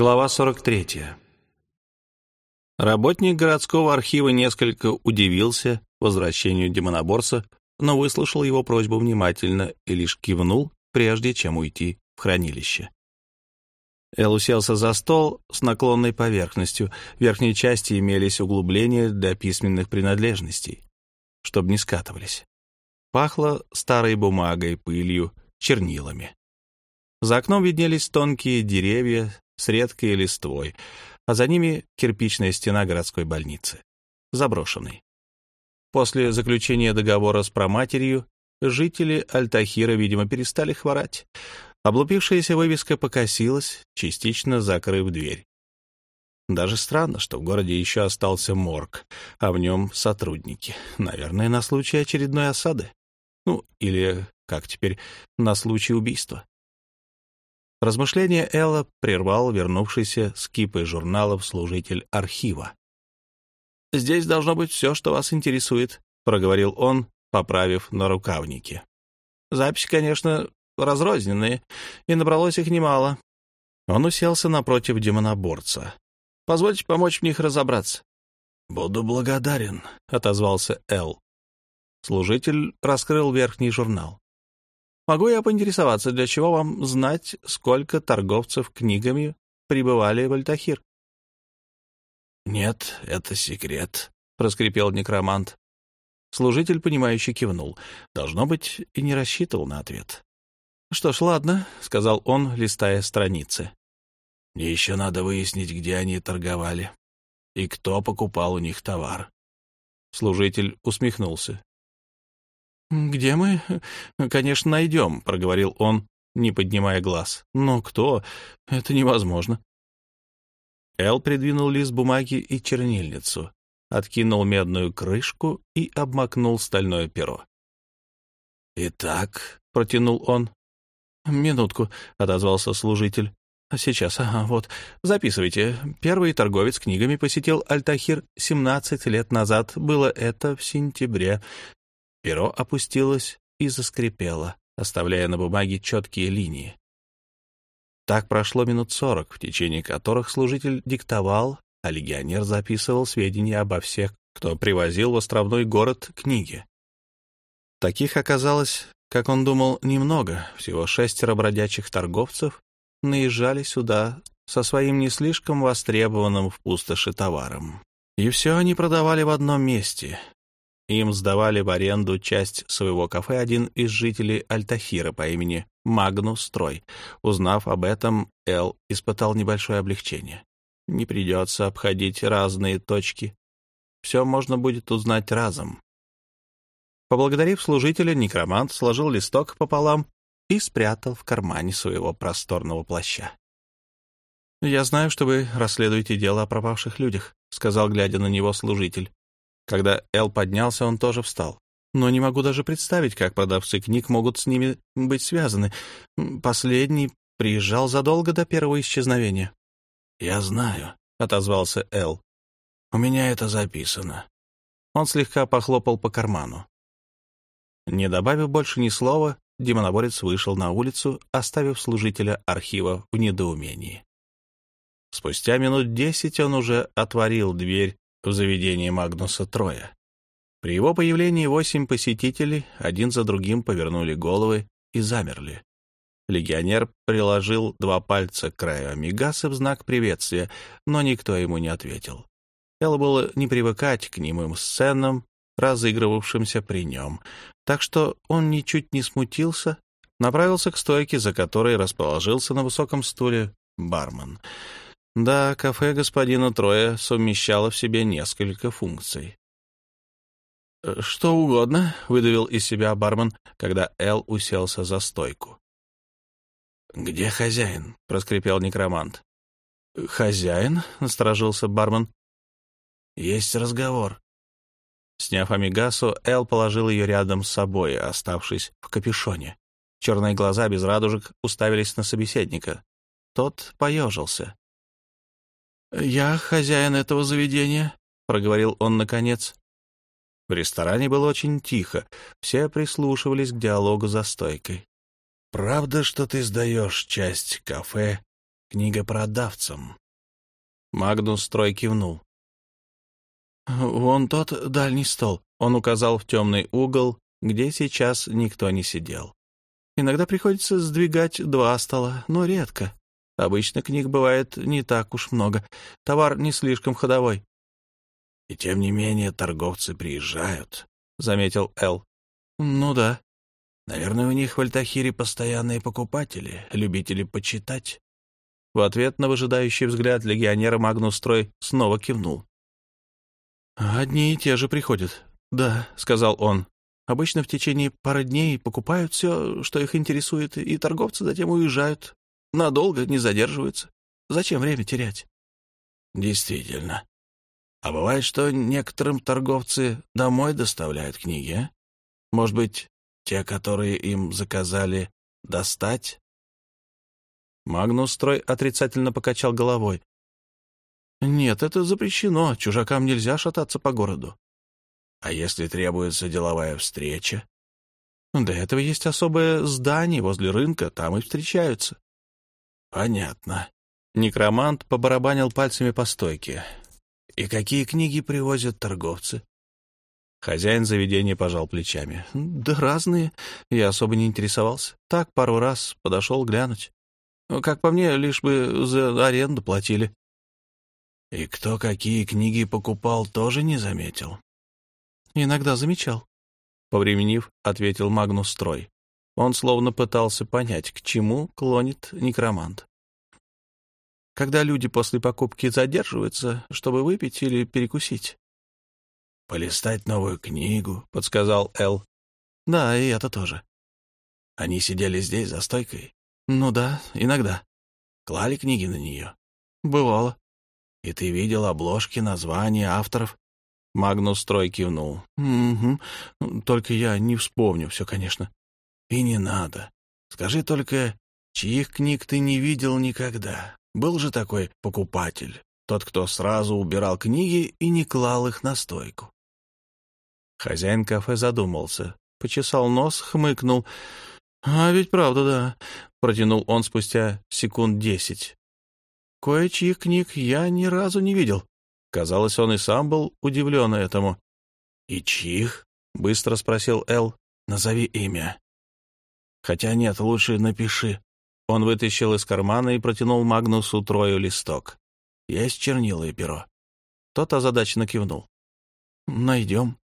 Глава 43. Работник городского архива несколько удивился возвращению демоноборца, но выслушал его просьбу внимательно и лишь кивнул, прежде чем уйти в хранилище. Эл уселся за стол с наклонной поверхностью. В верхней части имелись углубления для письменных принадлежностей, чтобы не скатывались. Пахло старой бумагой, пылью, чернилами. За окном виднелись тонкие деревья с редкой листвой, а за ними кирпичная стена городской больницы, заброшенной. После заключения договора с проматерью жители Альтахира, видимо, перестали хворать. Облупившаяся вывеска покосилась, частично закрыв дверь. Даже странно, что в городе еще остался морг, а в нем сотрудники. Наверное, на случай очередной осады. Ну, или, как теперь, на случай убийства. Размышления Элла прервал вернувшийся с кипой журналов служитель архива. «Здесь должно быть все, что вас интересует», — проговорил он, поправив на рукавнике. «Записи, конечно, разрозненные, и набралось их немало». Он уселся напротив демоноборца. «Позвольте помочь в них разобраться». «Буду благодарен», — отозвался Эл. Служитель раскрыл верхний журнал. «Могу я поинтересоваться, для чего вам знать, сколько торговцев книгами прибывали в Альтахир?» «Нет, это секрет», — проскрипел некромант. Служитель, понимающе кивнул. Должно быть, и не рассчитывал на ответ. «Что ж, ладно», — сказал он, листая страницы. «Мне еще надо выяснить, где они торговали и кто покупал у них товар». Служитель усмехнулся. «Где мы? Конечно, найдем», — проговорил он, не поднимая глаз. «Но кто? Это невозможно». Эл придвинул лист бумаги и чернильницу, откинул медную крышку и обмакнул стальное перо. «Итак», — протянул он. «Минутку», — отозвался служитель. «Сейчас, ага, вот. Записывайте. Первый торговец книгами посетил Альтахир 17 лет назад. Было это в сентябре. Перо опустилось и заскрипело, оставляя на бумаге четкие линии. Так прошло минут сорок, в течение которых служитель диктовал, а легионер записывал сведения обо всех, кто привозил в островной город книги. Таких оказалось, как он думал, немного, всего шестеро бродячих торговцев наезжали сюда со своим не слишком востребованным в пустоши товаром. И все они продавали в одном месте, им сдавали в аренду часть своего кафе один из жителей Альтахира по имени Магнус Строй. Узнав об этом, Эл испытал небольшое облегчение. Не придется обходить разные точки. Все можно будет узнать разом. Поблагодарив служителя, некромант сложил листок пополам и спрятал в кармане своего просторного плаща. «Я знаю, что вы расследуете дело о пропавших людях», — сказал, глядя на него служитель. Когда Эл поднялся, он тоже встал. Но не могу даже представить, как продавцы книг могут с ними быть связаны. Последний приезжал задолго до первого исчезновения. «Я знаю», — отозвался Эл. «У меня это записано». Он слегка похлопал по карману. Не добавив больше ни слова, демоноборец вышел на улицу, оставив служителя архива в недоумении. Спустя минут десять он уже отворил дверь в заведении Магнуса трое. При его появлении восемь посетителей один за другим повернули головы и замерли. Легионер приложил два пальца к краю амигасы в знак приветствия, но никто ему не ответил. Дело было не привыкать к немым сценам, разыгрывавшимся при нем, так что он ничуть не смутился, направился к стойке, за которой расположился на высоком стуле бармен — да, кафе господина Троя совмещало в себе несколько функций. «Э, «Что угодно», — выдавил из себя бармен, когда Эл уселся за стойку. «Где хозяин?» — проскрипел некромант. «Хозяин?» — насторожился бармен. «Есть разговор». Сняв амигасу, Эл положил ее рядом с собой, оставшись в капюшоне. Черные глаза без радужек уставились на собеседника. Тот поежился. «Я хозяин этого заведения», — проговорил он наконец. В ресторане было очень тихо, все прислушивались к диалогу за стойкой. «Правда, что ты сдаешь часть кафе книгопродавцам. Магнус Строй кивнул. «Вон тот дальний стол», — он указал в темный угол, где сейчас никто не сидел. «Иногда приходится сдвигать два стола, но редко. Обычно книг бывает не так уж много. Товар не слишком ходовой». «И тем не менее торговцы приезжают», — заметил Эл. «Ну да». «Наверное, у них в Альтахире постоянные покупатели, любители почитать». В ответ на выжидающий взгляд легионера Магнус Строй снова кивнул. «Одни и те же приходят. Да», — сказал он. «Обычно в течение пары дней покупают все, что их интересует, и торговцы затем уезжают. Надолго не задерживаются. Зачем время терять?» «Действительно. А бывает, что некоторым торговцы домой доставляют книги, а? Может быть, те, которые им заказали, достать?» Магнус Строй отрицательно покачал головой. «Нет, это запрещено. Чужакам нельзя шататься по городу». «А если требуется деловая встреча?» «Для этого есть особое здание возле рынка, там и встречаются». «Понятно». Некромант побарабанил пальцами по стойке. «И какие книги привозят торговцы?» Хозяин заведения пожал плечами. «Да разные. Я особо не интересовался. Так, пару раз подошел глянуть. Как по мне, лишь бы за аренду платили». И кто какие книги покупал, тоже не заметил. Иногда замечал. Повременив, ответил Магнус Строй. Он словно пытался понять, к чему клонит некромант. Когда люди после покупки задерживаются, чтобы выпить или перекусить. «Полистать новую книгу», — подсказал Эл. «Да, и это тоже». «Они сидели здесь за стойкой?» «Ну да, иногда». «Клали книги на нее?» «Бывало». И ты видел обложки, названия авторов? Магнус Строй кивнул. «Угу. Только я не вспомню все, конечно». «И не надо. Скажи только, чьих книг ты не видел никогда? Был же такой покупатель, тот, кто сразу убирал книги и не клал их на стойку». Хозяин кафе задумался, почесал нос, хмыкнул. «А ведь правда, да», — протянул он спустя секунд десять. Кое-чьих книг я ни разу не видел. Казалось, он и сам был удивлен этому. — И чьих? — быстро спросил Эл. — Назови имя. — Хотя нет, лучше напиши. Он вытащил из кармана и протянул Магнусу трою листок. — Есть чернила и перо. Тот озадаченно кивнул. — Найдем.